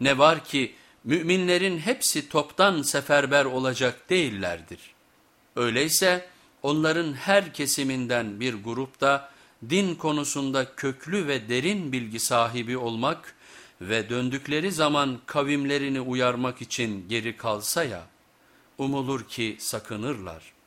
Ne var ki müminlerin hepsi toptan seferber olacak değillerdir. Öyleyse onların her kesiminden bir grupta din konusunda köklü ve derin bilgi sahibi olmak ve döndükleri zaman kavimlerini uyarmak için geri kalsa ya, umulur ki sakınırlar.''